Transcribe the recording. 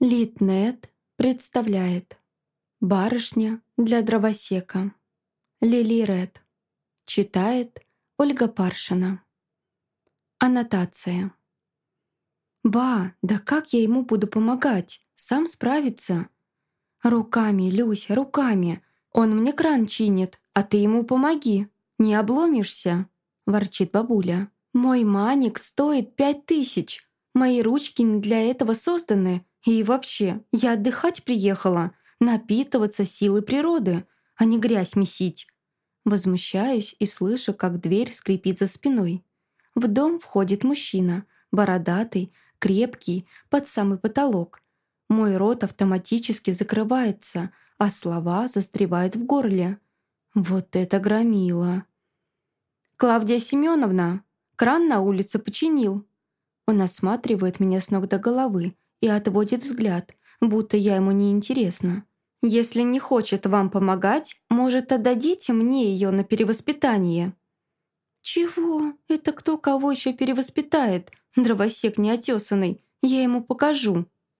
Литнет представляет «Барышня для дровосека». Лили Ред. Читает Ольга Паршина. Аннотация. «Ба, да как я ему буду помогать? Сам справится?» «Руками, Люся, руками. Он мне кран чинит, а ты ему помоги. Не обломишься?» – ворчит бабуля. «Мой маник стоит пять тысяч. Мои ручки не для этого созданы. И вообще, я отдыхать приехала, напитываться силой природы, а не грязь месить. Возмущаюсь и слышу, как дверь скрипит за спиной. В дом входит мужчина, бородатый, крепкий, под самый потолок. Мой рот автоматически закрывается, а слова застревают в горле. Вот это громило. «Клавдия Семеновна, кран на улице починил». Он осматривает меня с ног до головы, и отводит взгляд, будто я ему не интересна. Если не хочет вам помогать, может, отдадите мне ее на перевоспитание». «Чего? Это кто кого еще перевоспитает? Дровосек неотесанный. Я ему покажу».